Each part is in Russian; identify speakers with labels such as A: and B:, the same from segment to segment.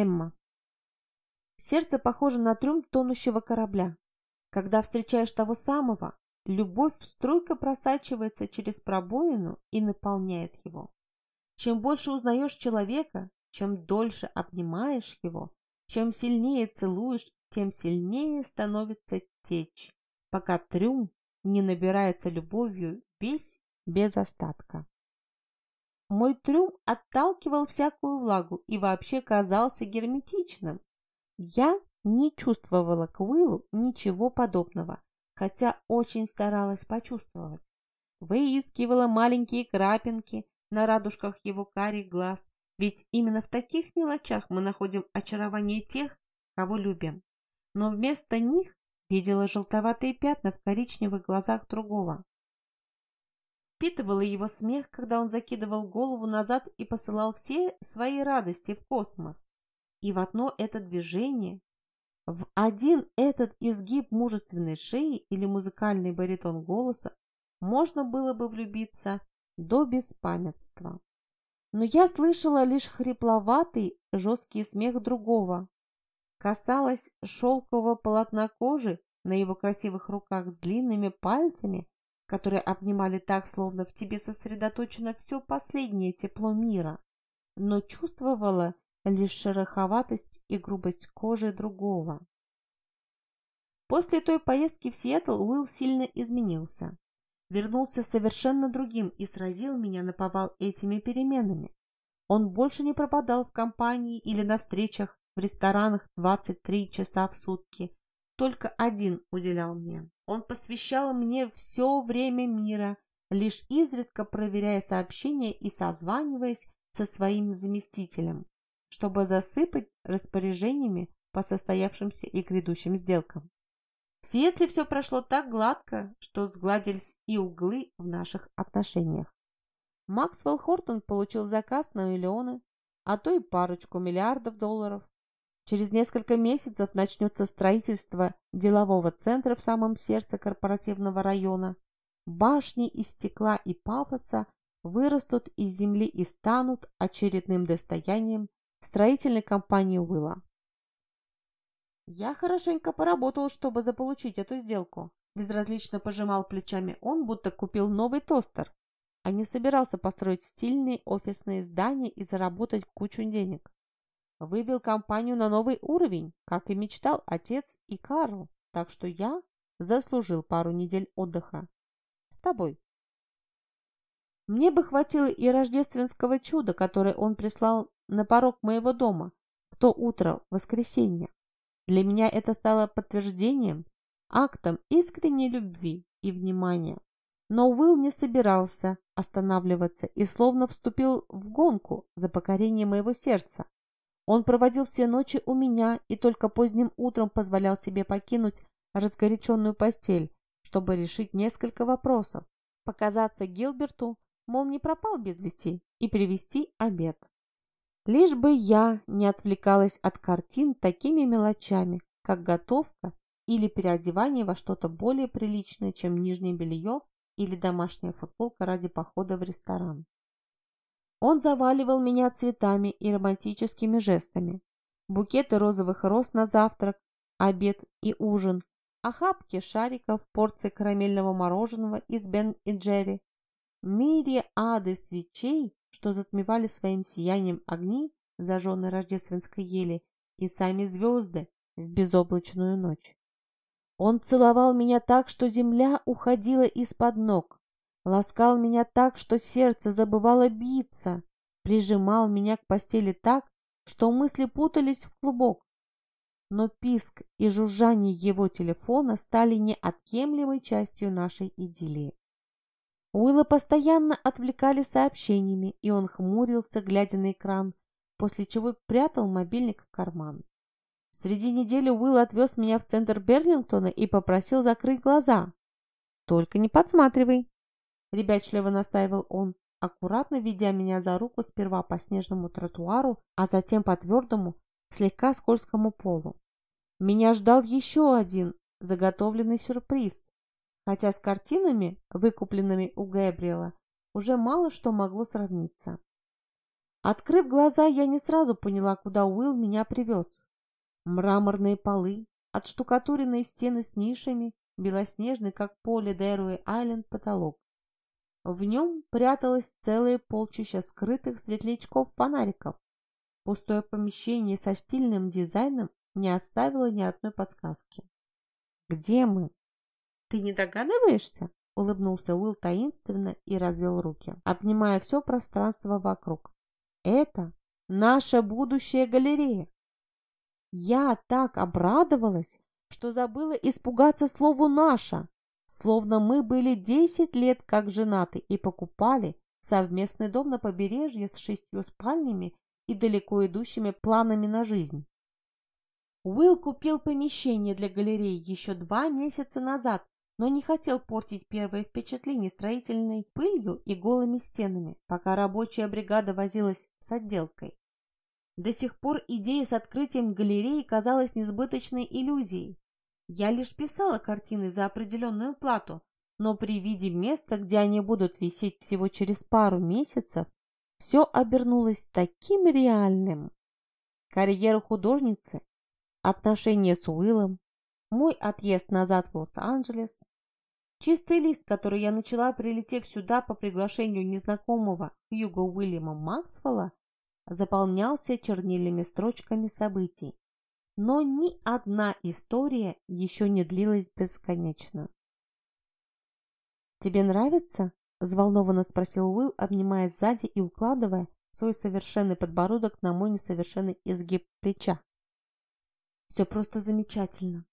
A: Эмма. Сердце похоже на трюм тонущего корабля. Когда встречаешь того самого, любовь струйка просачивается через пробоину и наполняет его. Чем больше узнаешь человека, чем дольше обнимаешь его, чем сильнее целуешь, тем сильнее становится течь, пока трюм не набирается любовью весь без остатка. Мой трюм отталкивал всякую влагу и вообще казался герметичным. Я не чувствовала к Уиллу ничего подобного, хотя очень старалась почувствовать. Выискивала маленькие крапинки на радужках его карих глаз, ведь именно в таких мелочах мы находим очарование тех, кого любим. Но вместо них видела желтоватые пятна в коричневых глазах другого. Впитывала его смех, когда он закидывал голову назад и посылал все свои радости в космос. И в одно это движение, в один этот изгиб мужественной шеи или музыкальный баритон голоса можно было бы влюбиться до беспамятства. Но я слышала лишь хрипловатый, жесткий смех другого. Касалась шелкового полотна кожи на его красивых руках с длинными пальцами, которые обнимали так, словно в тебе сосредоточено все последнее тепло мира, но чувствовала лишь шероховатость и грубость кожи другого. После той поездки в Сиэтл Уилл сильно изменился. Вернулся совершенно другим и сразил меня на повал этими переменами. Он больше не пропадал в компании или на встречах в ресторанах 23 часа в сутки. Только один уделял мне. Он посвящал мне все время мира, лишь изредка проверяя сообщения и созваниваясь со своим заместителем чтобы засыпать распоряжениями по состоявшимся и грядущим сделкам. В Сиэтле все прошло так гладко, что сгладились и углы в наших отношениях. Максвелл Хортон получил заказ на миллионы, а то и парочку миллиардов долларов. Через несколько месяцев начнется строительство делового центра в самом сердце корпоративного района. Башни из стекла и пафоса вырастут из земли и станут очередным достоянием строительной компании Уилла. Я хорошенько поработал, чтобы заполучить эту сделку. Безразлично пожимал плечами он, будто купил новый тостер, а не собирался построить стильные офисные здания и заработать кучу денег. Выбил компанию на новый уровень, как и мечтал отец и Карл, так что я заслужил пару недель отдыха. С тобой. Мне бы хватило и рождественского чуда, которое он прислал на порог моего дома в то утро воскресенья. Для меня это стало подтверждением, актом искренней любви и внимания. Но Уилл не собирался останавливаться и словно вступил в гонку за покорение моего сердца. Он проводил все ночи у меня и только поздним утром позволял себе покинуть разгоряченную постель, чтобы решить несколько вопросов, показаться Гилберту, мол, не пропал без вести, и привезти обед. Лишь бы я не отвлекалась от картин такими мелочами, как готовка или переодевание во что-то более приличное, чем нижнее белье или домашняя футболка ради похода в ресторан. Он заваливал меня цветами и романтическими жестами. Букеты розовых роз на завтрак, обед и ужин, охапки шариков, порции карамельного мороженого из Бен и Джерри, мириады свечей что затмевали своим сиянием огни зажженной рождественской ели и сами звезды в безоблачную ночь. Он целовал меня так, что земля уходила из-под ног, ласкал меня так, что сердце забывало биться, прижимал меня к постели так, что мысли путались в клубок. Но писк и жужжание его телефона стали неотъемлемой частью нашей идиллии. Уилла постоянно отвлекали сообщениями, и он хмурился, глядя на экран, после чего прятал мобильник в карман. Среди недели Уилл отвез меня в центр Берлингтона и попросил закрыть глаза. «Только не подсматривай!» – ребячливо настаивал он, аккуратно ведя меня за руку сперва по снежному тротуару, а затем по твердому, слегка скользкому полу. Меня ждал еще один заготовленный сюрприз хотя с картинами, выкупленными у Гэбриэла, уже мало что могло сравниться. Открыв глаза, я не сразу поняла, куда Уилл меня привез. Мраморные полы, отштукатуренные стены с нишами, белоснежный, как поле Дэруэ Айленд, потолок. В нем пряталось целое полчища скрытых светлячков-фонариков. Пустое помещение со стильным дизайном не оставило ни одной подсказки. «Где мы?» «Ты не догадываешься?» — улыбнулся Уилл таинственно и развел руки, обнимая все пространство вокруг. «Это наша будущая галерея!» Я так обрадовалась, что забыла испугаться слову «наша», словно мы были десять лет как женаты и покупали совместный дом на побережье с шестью спальнями и далеко идущими планами на жизнь. Уилл купил помещение для галереи еще два месяца назад, но не хотел портить первое впечатление строительной пылью и голыми стенами, пока рабочая бригада возилась с отделкой. До сих пор идея с открытием галереи казалась несбыточной иллюзией. Я лишь писала картины за определенную плату, но при виде места, где они будут висеть всего через пару месяцев, все обернулось таким реальным. Карьера художницы, отношения с Уиллом, мой отъезд назад в Лос-Анджелес, чистый лист, который я начала, прилетев сюда по приглашению незнакомого Хьюго Уильяма Максвелла, заполнялся чернильными строчками событий. Но ни одна история еще не длилась бесконечно. «Тебе нравится?» – взволнованно спросил Уилл, обнимая сзади и укладывая свой совершенный подбородок на мой несовершенный изгиб плеча. «Все просто замечательно!»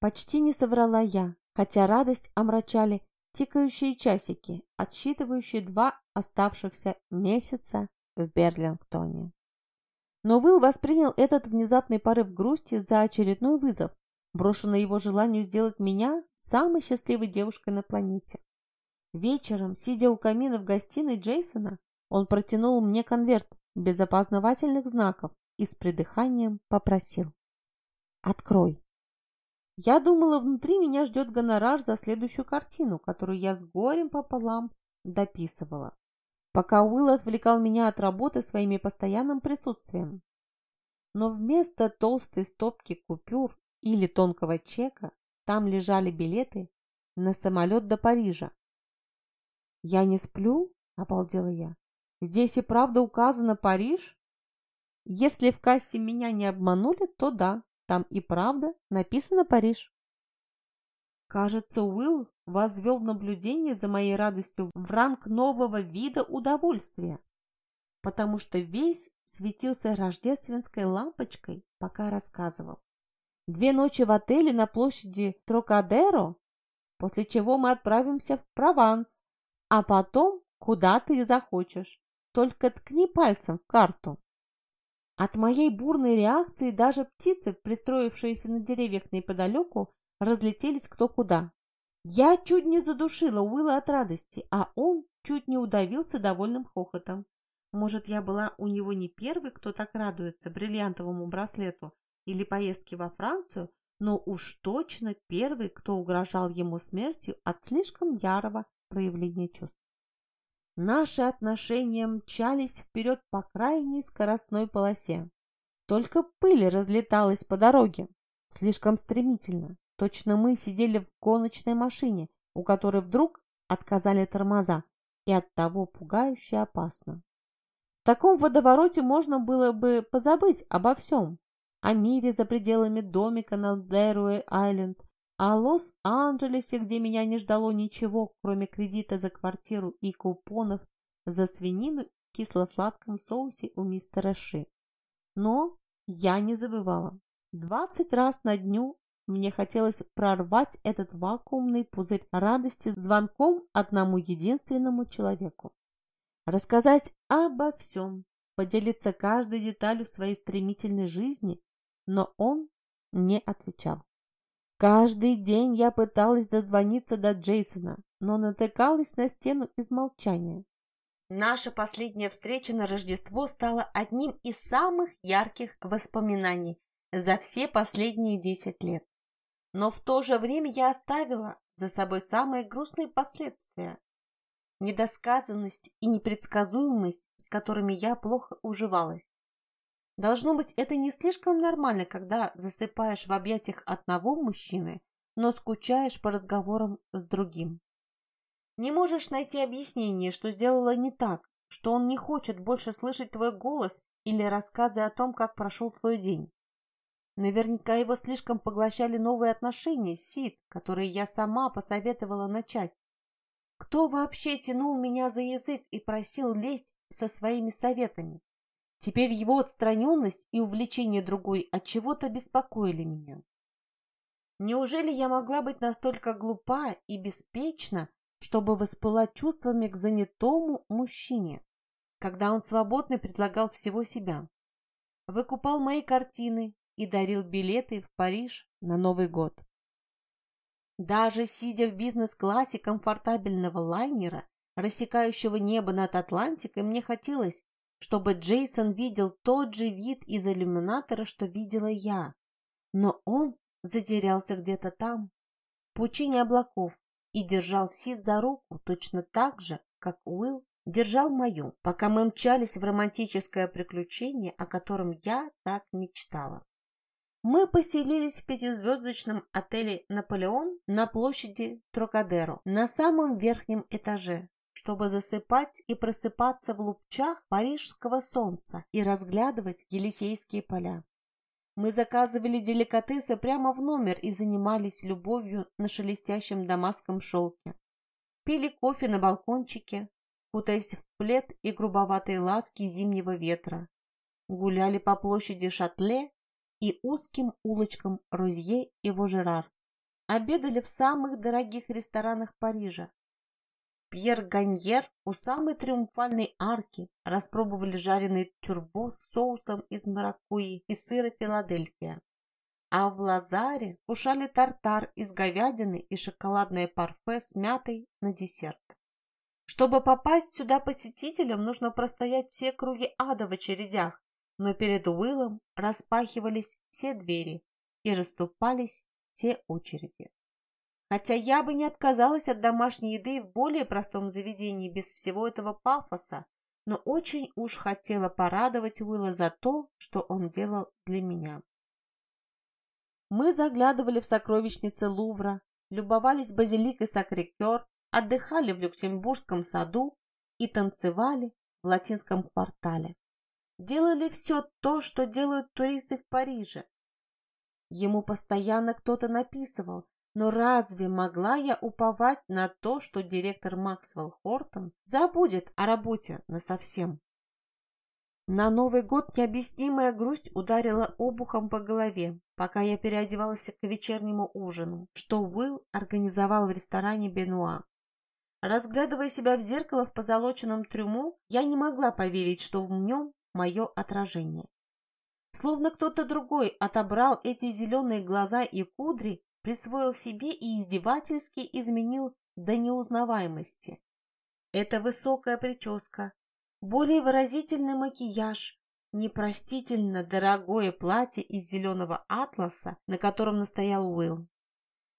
A: Почти не соврала я, хотя радость омрачали тикающие часики, отсчитывающие два оставшихся месяца в Берлингтоне. Но Уилл воспринял этот внезапный порыв грусти за очередной вызов, брошенный его желанию сделать меня самой счастливой девушкой на планете. Вечером, сидя у камина в гостиной Джейсона, он протянул мне конверт без опознавательных знаков и с придыханием попросил. «Открой». Я думала, внутри меня ждет гонорар за следующую картину, которую я с горем пополам дописывала пока Уилл отвлекал меня от работы своими постоянным присутствием. Но вместо толстой стопки купюр или тонкого чека там лежали билеты на самолет до Парижа. «Я не сплю?» – обалдела я. «Здесь и правда указано Париж?» «Если в кассе меня не обманули, то да, там и правда написано Париж». Кажется, Уилл возвел наблюдение за моей радостью в ранг нового вида удовольствия, потому что весь светился рождественской лампочкой, пока рассказывал. Две ночи в отеле на площади Трокадеро, после чего мы отправимся в Прованс, а потом куда ты захочешь. Только ткни пальцем в карту. От моей бурной реакции даже птицы, пристроившиеся на деревьях неподалеку, разлетелись кто куда. Я чуть не задушила Уилла от радости, а он чуть не удавился довольным хохотом. Может, я была у него не первый, кто так радуется бриллиантовому браслету или поездке во Францию, но уж точно первый, кто угрожал ему смертью от слишком ярого проявления чувств. Наши отношения мчались вперед по крайней скоростной полосе. Только пыль разлеталась по дороге слишком стремительно. Точно мы сидели в гоночной машине, у которой вдруг отказали тормоза, и оттого пугающе опасно. В таком водовороте можно было бы позабыть обо всем. О мире за пределами домика на Дэруэ-Айленд, о Лос-Анджелесе, где меня не ждало ничего, кроме кредита за квартиру и купонов за свинину в кисло-сладком соусе у мистера Ши. Но я не забывала. Двадцать раз на дню мне хотелось прорвать этот вакуумный пузырь радости звонком одному единственному человеку. Рассказать обо всем, поделиться каждой деталью своей стремительной жизни, но он не отвечал. Каждый день я пыталась дозвониться до Джейсона, но натыкалась на стену из молчания. Наша последняя встреча на Рождество стала одним из самых ярких воспоминаний за все последние десять лет. Но в то же время я оставила за собой самые грустные последствия. Недосказанность и непредсказуемость, с которыми я плохо уживалась. Должно быть, это не слишком нормально, когда засыпаешь в объятиях одного мужчины, но скучаешь по разговорам с другим. Не можешь найти объяснение, что сделала не так, что он не хочет больше слышать твой голос или рассказы о том, как прошел твой день. Наверняка его слишком поглощали новые отношения с Сид, которые я сама посоветовала начать. Кто вообще тянул меня за язык и просил лезть со своими советами? Теперь его отстраненность и увлечение другой от чего-то беспокоили меня. Неужели я могла быть настолько глупа и беспечна, чтобы воспылать чувствами к занятому мужчине, когда он свободно предлагал всего себя? Выкупал мои картины и дарил билеты в Париж на Новый год. Даже сидя в бизнес-классе комфортабельного лайнера, рассекающего небо над Атлантикой, мне хотелось, чтобы Джейсон видел тот же вид из иллюминатора, что видела я. Но он затерялся где-то там, в пучине облаков, и держал Сид за руку точно так же, как Уилл держал мою, пока мы мчались в романтическое приключение, о котором я так мечтала. Мы поселились в пятизвездочном отеле «Наполеон» на площади Трокадеро, на самом верхнем этаже, чтобы засыпать и просыпаться в лучах парижского солнца и разглядывать Елисейские поля. Мы заказывали деликатесы прямо в номер и занимались любовью на шелестящем дамасском шелке. Пили кофе на балкончике, кутаясь в плед и грубоватые ласки зимнего ветра. Гуляли по площади Шатле и узким улочкам Розье и Вожерар. Обедали в самых дорогих ресторанах Парижа, Пьер Ганьер у самой триумфальной арки распробовали жареный тюрбо с соусом из маракуйи и сыра Филадельфия. А в Лазаре кушали тартар из говядины и шоколадное парфе с мятой на десерт. Чтобы попасть сюда посетителям, нужно простоять все круги ада в очередях, но перед Уиллом распахивались все двери и расступались все очереди. Хотя я бы не отказалась от домашней еды в более простом заведении без всего этого пафоса, но очень уж хотела порадовать Уилла за то, что он делал для меня. Мы заглядывали в сокровищницы Лувра, любовались базиликой Сакрикер, отдыхали в Люксембургском саду и танцевали в латинском квартале. Делали все то, что делают туристы в Париже. Ему постоянно кто-то написывал, но разве могла я уповать на то, что директор Максвелл Хортон забудет о работе насовсем? На Новый год необъяснимая грусть ударила обухом по голове, пока я переодевалась к вечернему ужину, что Уилл организовал в ресторане Бенуа. Разглядывая себя в зеркало в позолоченном трюму, я не могла поверить, что в нем мое отражение. Словно кто-то другой отобрал эти зеленые глаза и кудри присвоил себе и издевательски изменил до неузнаваемости. Это высокая прическа, более выразительный макияж, непростительно дорогое платье из зеленого атласа, на котором настоял Уилл.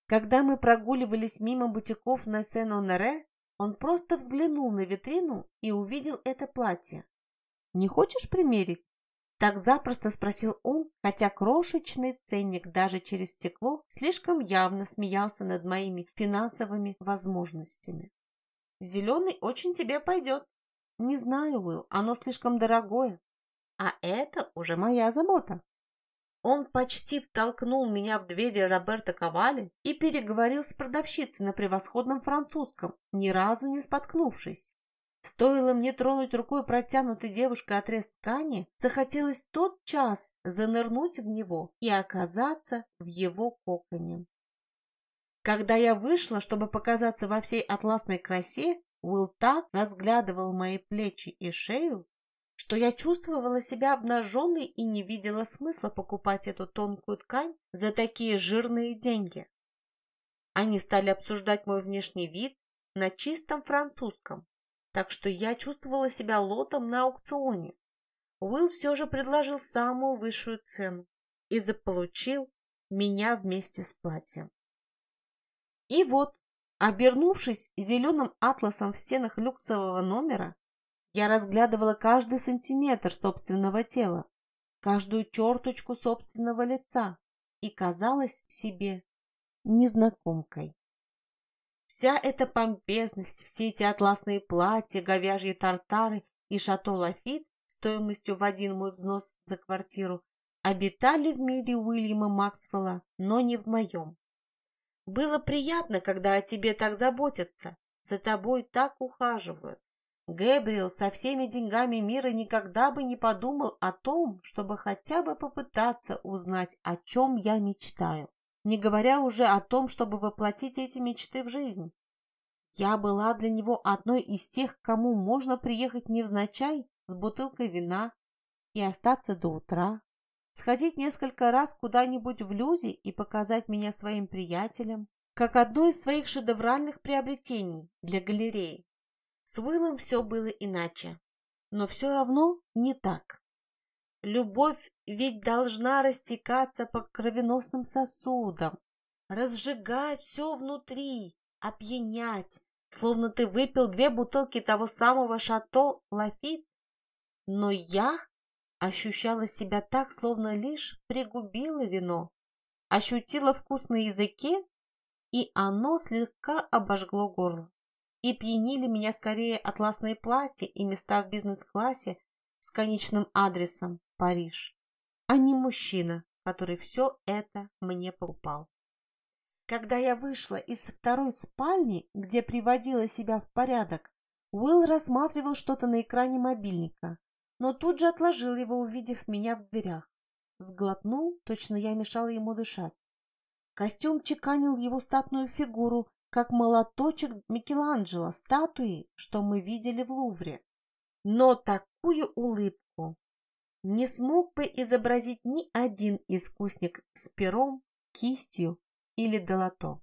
A: Когда мы прогуливались мимо бутиков на Сен-Оноре, он просто взглянул на витрину и увидел это платье. «Не хочешь примерить?» Так запросто спросил он, хотя крошечный ценник даже через стекло слишком явно смеялся над моими финансовыми возможностями. «Зеленый очень тебе пойдет». «Не знаю, Уилл, оно слишком дорогое. А это уже моя забота». Он почти втолкнул меня в двери Роберта Ковали и переговорил с продавщицей на превосходном французском, ни разу не споткнувшись. Стоило мне тронуть рукой протянутый девушкой отрез ткани, захотелось тот час занырнуть в него и оказаться в его коконе. Когда я вышла, чтобы показаться во всей атласной красе, Уилл так разглядывал мои плечи и шею, что я чувствовала себя обнаженной и не видела смысла покупать эту тонкую ткань за такие жирные деньги. Они стали обсуждать мой внешний вид на чистом французском, так что я чувствовала себя лотом на аукционе. Уилл все же предложил самую высшую цену и заполучил меня вместе с платьем. И вот, обернувшись зеленым атласом в стенах люксового номера, Я разглядывала каждый сантиметр собственного тела, каждую черточку собственного лица и казалась себе незнакомкой. Вся эта помпезность, все эти атласные платья, говяжьи тартары и шато Лафит стоимостью в один мой взнос за квартиру обитали в мире Уильяма Максвелла, но не в моем. Было приятно, когда о тебе так заботятся, за тобой так ухаживают. Гэбриэл со всеми деньгами мира никогда бы не подумал о том, чтобы хотя бы попытаться узнать, о чем я мечтаю, не говоря уже о том, чтобы воплотить эти мечты в жизнь. Я была для него одной из тех, кому можно приехать невзначай с бутылкой вина и остаться до утра, сходить несколько раз куда-нибудь в люди и показать меня своим приятелям, как одно из своих шедевральных приобретений для галереи. С Уиллом все было иначе, но все равно не так. Любовь ведь должна растекаться по кровеносным сосудам, разжигать все внутри, опьянять, словно ты выпил две бутылки того самого шато Лафит. Но я ощущала себя так, словно лишь пригубила вино, ощутила вкус на языке, и оно слегка обожгло горло. И пьянили меня скорее атласные платья и места в бизнес-классе с конечным адресом Париж, а не мужчина, который все это мне покупал. Когда я вышла из второй спальни, где приводила себя в порядок, Уилл рассматривал что-то на экране мобильника, но тут же отложил его, увидев меня в дверях. Сглотнул, точно я мешала ему дышать. Костюм чеканил его статную фигуру, как молоточек Микеланджело статуи, что мы видели в Лувре. Но такую улыбку не смог бы изобразить ни один искусник с пером, кистью или долото.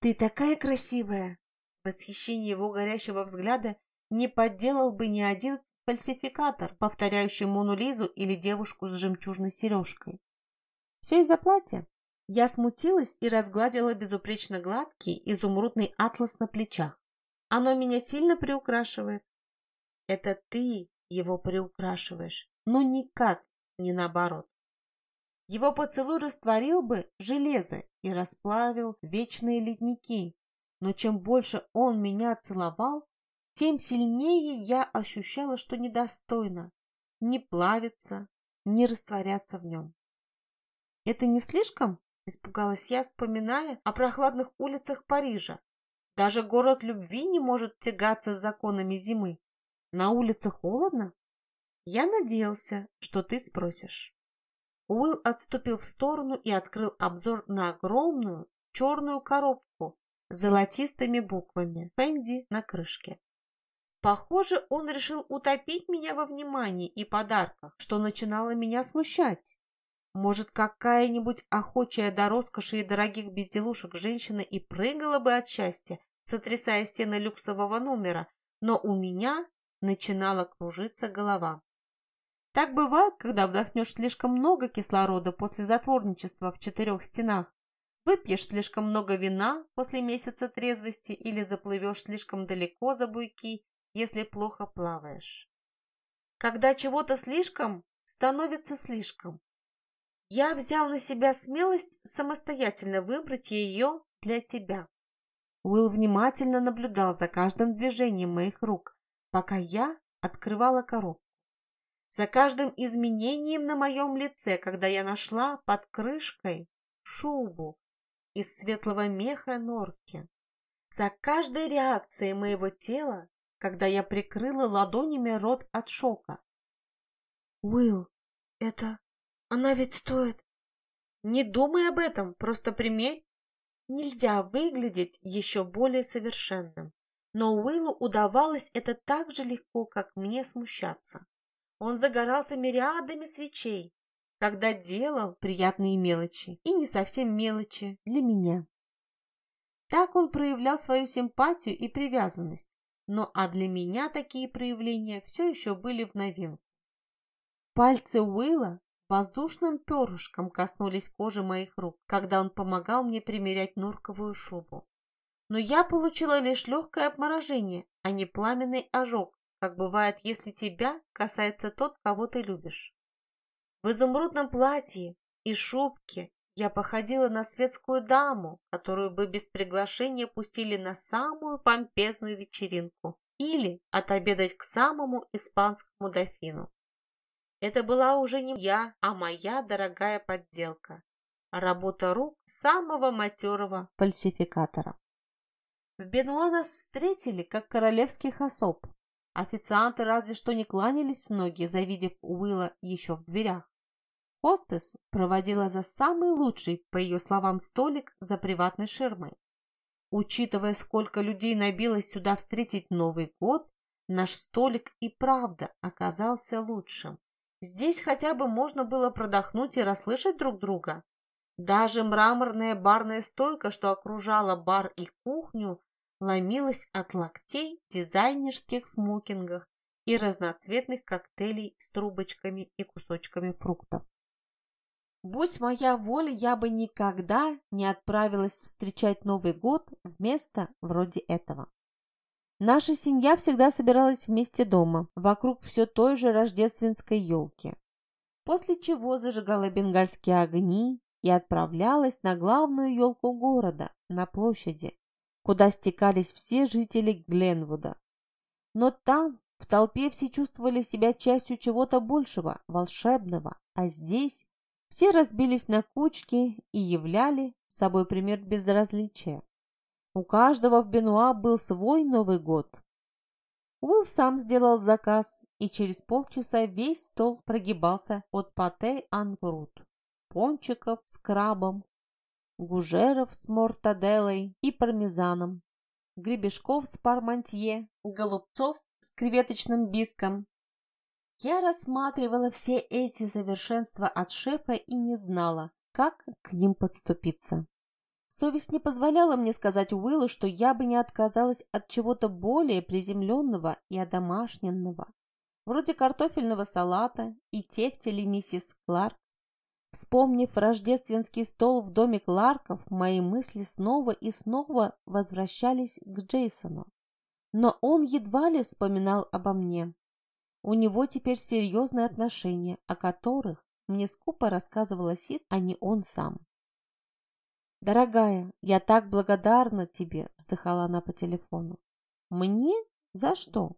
A: «Ты такая красивая!» Восхищение его горящего взгляда не подделал бы ни один фальсификатор, повторяющий Мону Лизу или девушку с жемчужной сережкой. Все из-за платья. Я смутилась и разгладила безупречно гладкий изумрудный атлас на плечах. Оно меня сильно приукрашивает. Это ты его приукрашиваешь, но никак не наоборот. Его поцелуй растворил бы железо и расплавил вечные ледники, но чем больше он меня целовал, тем сильнее я ощущала, что недостойно не плавиться, не растворяться в нем. «Это не слишком?» – испугалась я, вспоминая о прохладных улицах Парижа. Даже город любви не может тягаться с законами зимы. На улице холодно? Я надеялся, что ты спросишь. Уилл отступил в сторону и открыл обзор на огромную черную коробку с золотистыми буквами «Фэнди» на крышке. Похоже, он решил утопить меня во внимании и подарках, что начинало меня смущать. Может, какая-нибудь охочая до роскоши и дорогих безделушек женщина и прыгала бы от счастья, сотрясая стены люксового номера, но у меня начинала кружиться голова. Так бывает, когда вдохнешь слишком много кислорода после затворничества в четырех стенах, выпьешь слишком много вина после месяца трезвости или заплывешь слишком далеко за буйки если плохо плаваешь. Когда чего-то слишком, становится слишком. Я взял на себя смелость самостоятельно выбрать ее для тебя. Уилл внимательно наблюдал за каждым движением моих рук, пока я открывала коробку. За каждым изменением на моем лице, когда я нашла под крышкой шубу из светлого меха норки. За каждой реакцией моего тела когда я прикрыла ладонями рот от шока. «Уилл, это... она ведь стоит...» «Не думай об этом, просто примерь». Нельзя выглядеть еще более совершенным, но Уиллу удавалось это так же легко, как мне смущаться. Он загорался мириадами свечей, когда делал приятные мелочи и не совсем мелочи для меня. Так он проявлял свою симпатию и привязанность, но а для меня такие проявления все еще были в новинку. Пальцы Уилла воздушным перышком коснулись кожи моих рук, когда он помогал мне примерять норковую шубу. Но я получила лишь легкое обморожение, а не пламенный ожог, как бывает, если тебя касается тот, кого ты любишь. В изумрудном платье и шубке я походила на светскую даму, которую бы без приглашения пустили на самую помпезную вечеринку или отобедать к самому испанскому дофину. Это была уже не я, а моя дорогая подделка. Работа рук самого матерого фальсификатора. В Бенуа нас встретили, как королевских особ. Официанты разве что не кланялись в ноги, завидев Уилла еще в дверях. Хостес проводила за самый лучший, по ее словам, столик за приватной ширмой. Учитывая, сколько людей набилось сюда встретить Новый год, наш столик и правда оказался лучшим. Здесь хотя бы можно было продохнуть и расслышать друг друга. Даже мраморная барная стойка, что окружала бар и кухню, ломилась от локтей в дизайнерских смокингах и разноцветных коктейлей с трубочками и кусочками фруктов. Будь моя воля, я бы никогда не отправилась встречать Новый год в место вроде этого. Наша семья всегда собиралась вместе дома, вокруг все той же рождественской елки. После чего зажигала бенгальские огни и отправлялась на главную елку города, на площади, куда стекались все жители Гленвуда. Но там, в толпе, все чувствовали себя частью чего-то большего, волшебного, а здесь все разбились на кучки и являли собой пример безразличия. У каждого в Бенуа был свой Новый год. Уилл сам сделал заказ, и через полчаса весь стол прогибался от пате ангрут, пончиков с крабом, гужеров с мортаделлой и пармезаном, гребешков с пармантье, голубцов с креветочным биском, я рассматривала все эти совершенства от шефа и не знала, как к ним подступиться. Совесть не позволяла мне сказать Уиллу, что я бы не отказалась от чего-то более приземленного и одомашненного, вроде картофельного салата и тефтели миссис Кларк. Вспомнив рождественский стол в доме Кларков, мои мысли снова и снова возвращались к Джейсону. Но он едва ли вспоминал обо мне. У него теперь серьезные отношения, о которых мне скупо рассказывала Сид, а не он сам. «Дорогая, я так благодарна тебе», – вздыхала она по телефону. «Мне? За что?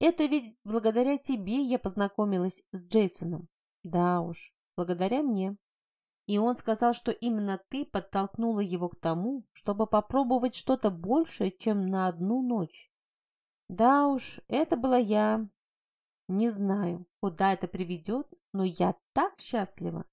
A: Это ведь благодаря тебе я познакомилась с Джейсоном». «Да уж, благодаря мне». И он сказал, что именно ты подтолкнула его к тому, чтобы попробовать что-то большее, чем на одну ночь. Да уж, это была я, не знаю, куда это приведет, но я так счастлива.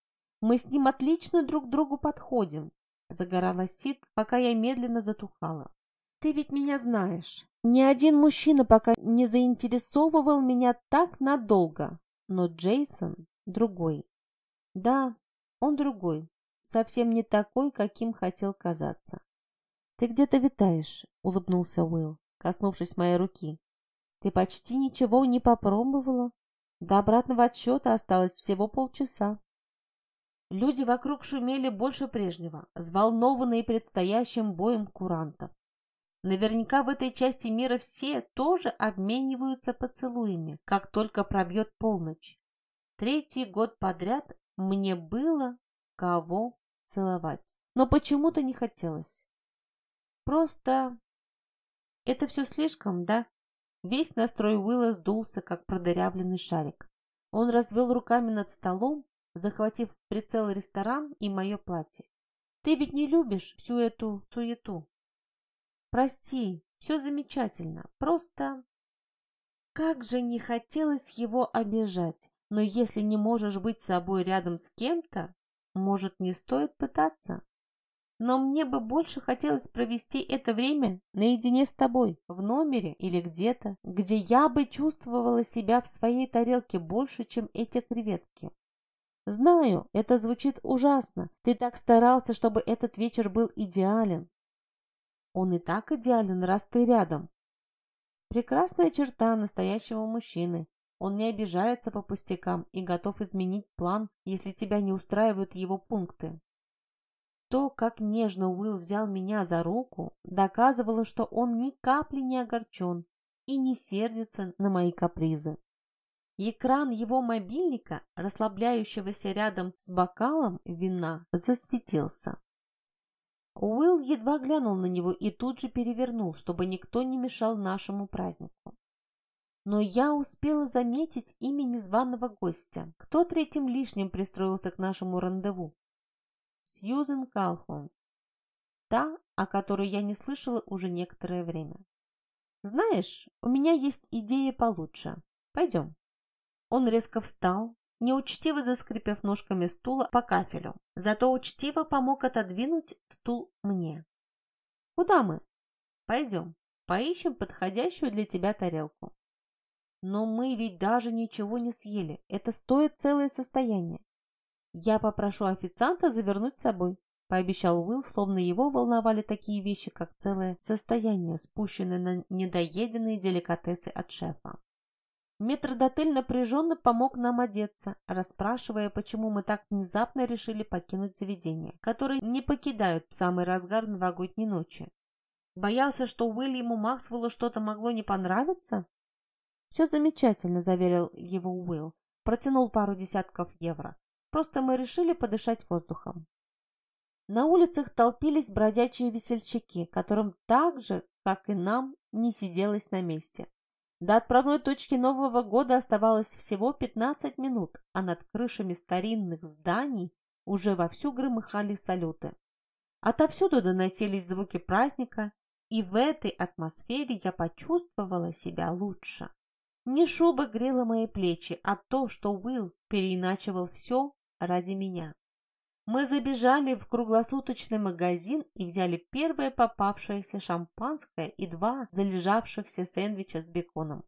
A: Мы с ним отлично друг другу подходим. Загоралась Сид, пока я медленно затухала. Ты ведь меня знаешь. Ни один мужчина пока не заинтересовывал меня так надолго. Но Джейсон другой. Да, он другой. Совсем не такой, каким хотел казаться. «Ты где-то витаешь», — улыбнулся Уилл, коснувшись моей руки. Ты почти ничего не попробовала. До обратного отсчета осталось всего полчаса. Люди вокруг шумели больше прежнего, взволнованные предстоящим боем курантов. Наверняка в этой части мира все тоже обмениваются поцелуями, как только пробьет полночь. Третий год подряд мне было кого целовать, но почему-то не хотелось. Просто это все слишком, да? Весь настрой Уилла сдулся, как продырявленный шарик. Он развел руками над столом, захватив в прицел ресторан и мое платье. «Ты ведь не любишь всю эту суету?» «Прости, все замечательно, просто...» Как же не хотелось его обижать, но если не можешь быть собой рядом с кем-то, может, не стоит пытаться? Но мне бы больше хотелось провести это время наедине с тобой, в номере или где-то, где я бы чувствовала себя в своей тарелке больше, чем эти креветки. Знаю, это звучит ужасно. Ты так старался, чтобы этот вечер был идеален. Он и так идеален, раз ты рядом. Прекрасная черта настоящего мужчины. Он не обижается по пустякам и готов изменить план, если тебя не устраивают его пункты. То, как нежно Уилл взял меня за руку, доказывало, что он ни капли не огорчен и не сердится на мои капризы. Экран его мобильника, расслабляющегося рядом с бокалом вина, засветился. Уилл едва глянул на него и тут же перевернул, чтобы никто не мешал нашему празднику. Но я успела заметить имя незваного гостя. Кто третьим лишним пристроился к нашему рандеву? Сьюзен Калхун. Та, о которой я не слышала уже некоторое время. «Знаешь, у меня есть идея получше. Пойдем». Он резко встал, неучтиво заскрипев ножками стула по кафелю. Зато учтиво помог отодвинуть стул мне. «Куда мы?» «Пойдем, поищем подходящую для тебя тарелку». «Но мы ведь даже ничего не съели. Это стоит целое состояние. Я попрошу официанта завернуть с собой», пообещал Уилл, словно его волновали такие вещи, как целое состояние, спущенное на недоеденные деликатесы от шефа. Метродотель напряженно помог нам одеться, расспрашивая, почему мы так внезапно решили покинуть заведение, которое не покидают в самый разгар новогодней ночи. Боялся, что Уильяму Максвеллу что-то могло не понравиться? «Все замечательно», – заверил его Уилл. Протянул пару десятков евро. «Просто мы решили подышать воздухом». На улицах толпились бродячие весельчаки, которым так же, как и нам, не сиделось на месте. До отправной точки Нового года оставалось всего 15 минут, а над крышами старинных зданий уже вовсю громыхали салюты. Отовсюду доносились звуки праздника, и в этой атмосфере я почувствовала себя лучше. Не шуба грела мои плечи, а то, что Уилл переиначивал все ради меня. Мы забежали в круглосуточный магазин и взяли первое попавшееся шампанское и два залежавшихся сэндвича с беконом.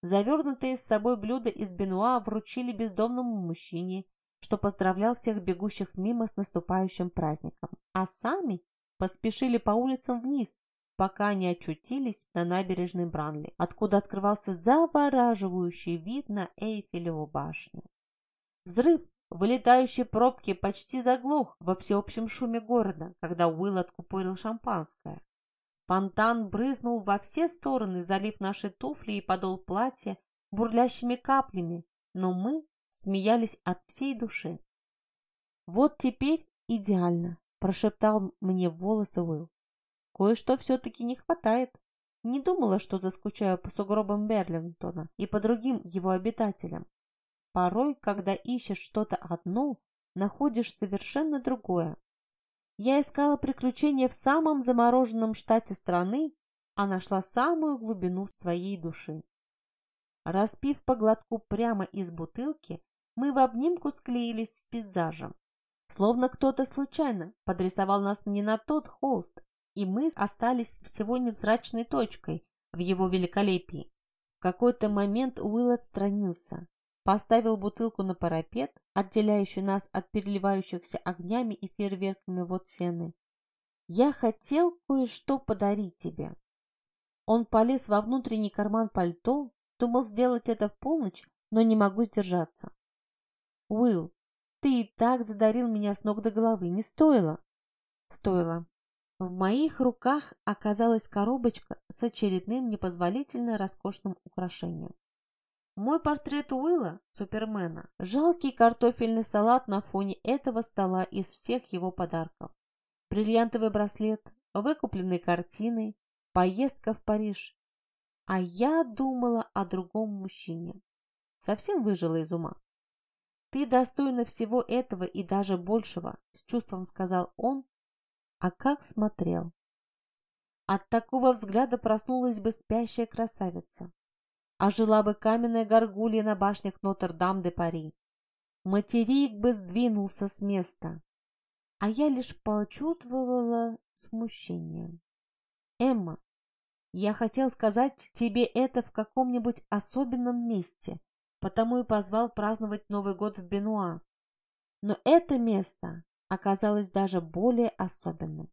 A: Завернутые с собой блюда из бенуа вручили бездомному мужчине, что поздравлял всех бегущих мимо с наступающим праздником, а сами поспешили по улицам вниз, пока не очутились на набережной Бранли, откуда открывался завораживающий вид на Эйфелеву башню. Взрыв Вылетающий пробки почти заглох во всеобщем шуме города, когда Уилл откупорил шампанское. Фонтан брызнул во все стороны, залив наши туфли и подол платья бурлящими каплями, но мы смеялись от всей души. «Вот теперь идеально», – прошептал мне волосы Уилл. «Кое-что все-таки не хватает. Не думала, что заскучаю по сугробам Берлингтона и по другим его обитателям. Порой, когда ищешь что-то одно, находишь совершенно другое. Я искала приключения в самом замороженном штате страны, а нашла самую глубину своей души. Распив по глотку прямо из бутылки, мы в обнимку склеились с пейзажем. Словно кто-то случайно подрисовал нас не на тот холст, и мы остались всего невзрачной точкой в его великолепии. В какой-то момент Уилл отстранился, поставил бутылку на парапет, отделяющий нас от переливающихся огнями и фейерверками вот сены. «Я хотел кое-что подарить тебе». Он полез во внутренний карман пальто, думал сделать это в полночь, но не могу сдержаться. «Уилл, ты и так задарил меня с ног до головы, не стоило?» «Стоило». В моих руках оказалась коробочка с очередным непозволительно роскошным украшением. Мой портрет Уилла, Супермена, жалкий картофельный салат на фоне этого стола из всех его подарков. Бриллиантовый браслет, выкупленные картины, поездка в Париж. А я думала о другом мужчине. Совсем выжила из ума. «Ты достойна всего этого и даже большего», – с чувством сказал он, а как смотрел. От такого взгляда проснулась бы спящая красавица а жила бы каменная горгулья на башнях Нотр-Дам-де-Пари. Материк бы сдвинулся с места, а я лишь почувствовала смущение. «Эмма, я хотел сказать тебе это в каком-нибудь особенном месте, потому и позвал праздновать Новый год в Бенуа. Но это место оказалось даже более особенным.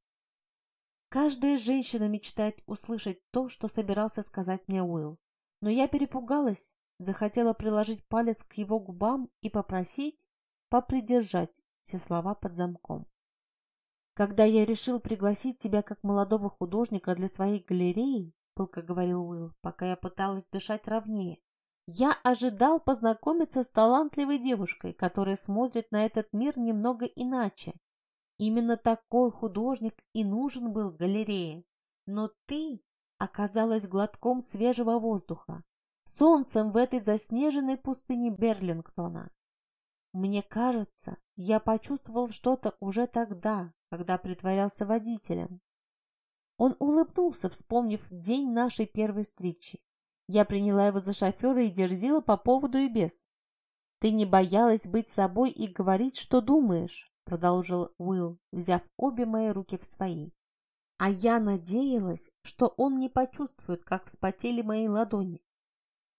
A: Каждая женщина мечтает услышать то, что собирался сказать мне Уилл. Но я перепугалась, захотела приложить палец к его губам и попросить попридержать все слова под замком. Когда я решил пригласить тебя как молодого художника для своей галереи, пылко говорил Уилл, пока я пыталась дышать ровнее. Я ожидал познакомиться с талантливой девушкой, которая смотрит на этот мир немного иначе. Именно такой художник и нужен был галерее. Но ты оказалась глотком свежего воздуха, солнцем в этой заснеженной пустыне Берлингтона. Мне кажется, я почувствовал что-то уже тогда, когда притворялся водителем. Он улыбнулся, вспомнив день нашей первой встречи. Я приняла его за шофера и дерзила по поводу и без. «Ты не боялась быть собой и говорить, что думаешь», продолжил Уилл, взяв обе мои руки в свои. А я надеялась, что он не почувствует, как вспотели мои ладони.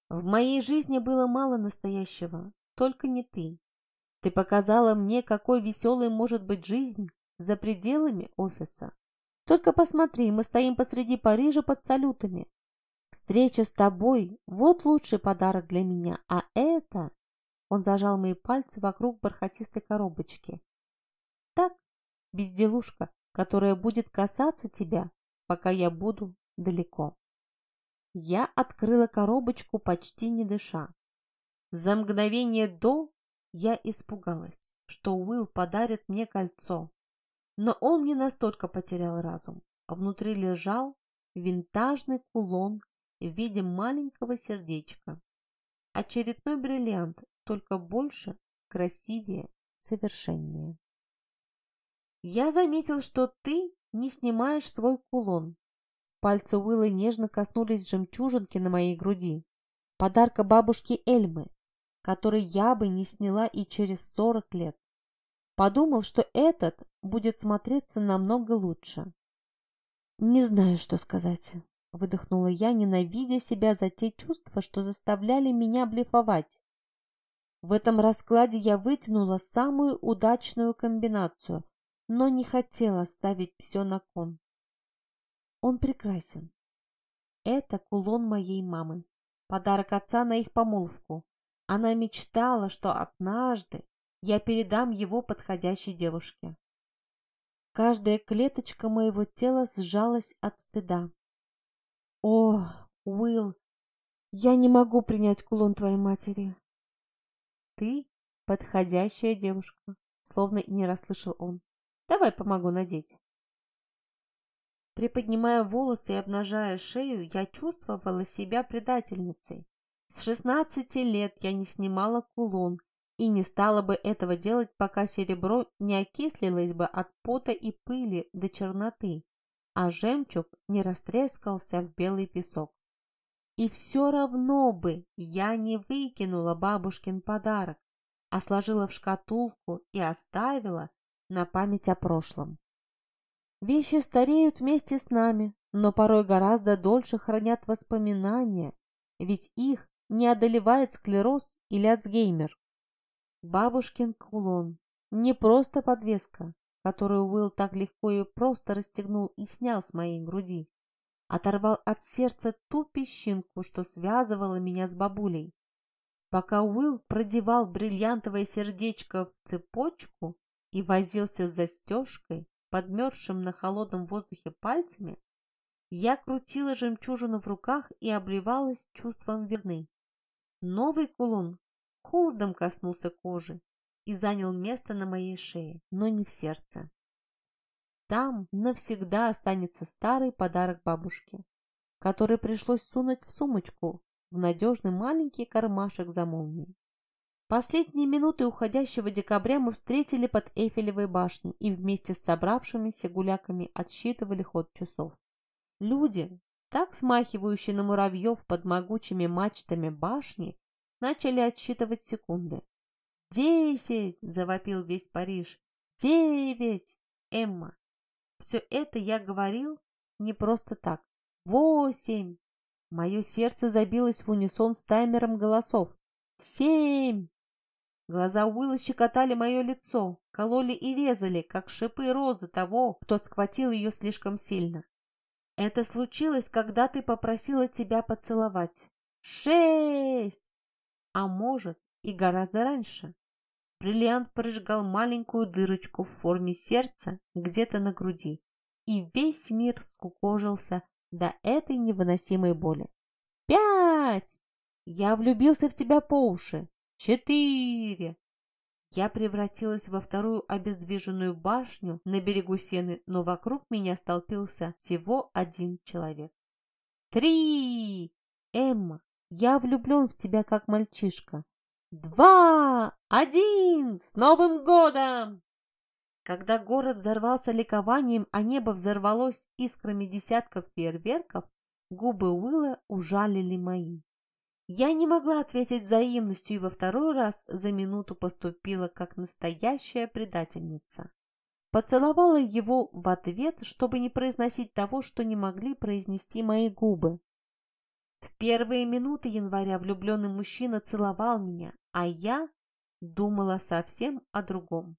A: В моей жизни было мало настоящего, только не ты. Ты показала мне, какой веселой может быть жизнь за пределами офиса. Только посмотри, мы стоим посреди Парижа под салютами. Встреча с тобой – вот лучший подарок для меня, а это… Он зажал мои пальцы вокруг бархатистой коробочки. Так, безделушка, которая будет касаться тебя, пока я буду далеко. Я открыла коробочку, почти не дыша. За мгновение до я испугалась, что Уилл подарит мне кольцо. Но он не настолько потерял разум. А внутри лежал винтажный кулон в виде маленького сердечка. Очередной бриллиант, только больше, красивее, совершеннее. Я заметил, что ты не снимаешь свой кулон. Пальцы Уилла нежно коснулись жемчужинки на моей груди. Подарка бабушки Эльмы, который я бы не сняла и через сорок лет. Подумал, что этот будет смотреться намного лучше. Не знаю, что сказать. Выдохнула я, ненавидя себя за те чувства, что заставляли меня блефовать. В этом раскладе я вытянула самую удачную комбинацию, но не хотела ставить все на кон. Он прекрасен. Это кулон моей мамы. Подарок отца на их помолвку. Она мечтала, что однажды я передам его подходящей девушке. Каждая клеточка моего тела сжалась от стыда. О, Уилл, я не могу принять кулон твоей матери. Ты подходящая девушка, словно и не расслышал он. Давай помогу надеть. Приподнимая волосы и обнажая шею, я чувствовала себя предательницей. С 16 лет я не снимала кулон и не стала бы этого делать, пока серебро не окислилось бы от пота и пыли до черноты, а жемчуг не растрескался в белый песок. И все равно бы я не выкинула бабушкин подарок, а сложила в шкатулку и оставила на память о прошлом. Вещи стареют вместе с нами, но порой гораздо дольше хранят воспоминания, ведь их не одолевает склероз или альцгеймер. Бабушкин кулон не просто подвеска, которую Уилл так легко и просто расстегнул и снял с моей груди, оторвал от сердца ту песчинку, что связывала меня с бабулей. Пока Уилл продевал бриллиантовое сердечко в цепочку и возился с застежкой, подмерзшим на холодном воздухе пальцами, я крутила жемчужину в руках и обливалась чувством вины. Новый кулон холодом коснулся кожи и занял место на моей шее, но не в сердце. Там навсегда останется старый подарок бабушке, который пришлось сунуть в сумочку в надежный маленький кармашек за молнией. Последние минуты уходящего декабря мы встретили под Эйфелевой башней и вместе с собравшимися гуляками отсчитывали ход часов. Люди, так смахивающие на муравьев под могучими мачтами башни, начали отсчитывать секунды. «Десять!» – завопил весь Париж. «Девять!» Эмма. Все это я говорил не просто так. «Восемь!» Мое сердце забилось в унисон с таймером голосов. «Семь!» Глаза Уилла щекотали мое лицо, кололи и резали, как шипы розы того, кто схватил ее слишком сильно. Это случилось, когда ты попросила тебя поцеловать. Шесть! А может, и гораздо раньше. Бриллиант прожигал маленькую дырочку в форме сердца где-то на груди, и весь мир скукожился до этой невыносимой боли. Пять! Я влюбился в тебя по уши. Четыре! Я превратилась во вторую обездвиженную башню на берегу Сены, но вокруг меня столпился всего один человек. Три! Эмма, я влюблен в тебя как мальчишка. Два! Один! С Новым годом! Когда город взорвался ликованием, а небо взорвалось искрами десятков фейерверков, губы Уилла ужалили мои. Я не могла ответить взаимностью и во второй раз за минуту поступила как настоящая предательница. Поцеловала его в ответ, чтобы не произносить того, что не могли произнести мои губы. В первые минуты января влюбленный мужчина целовал меня, а я думала совсем о другом.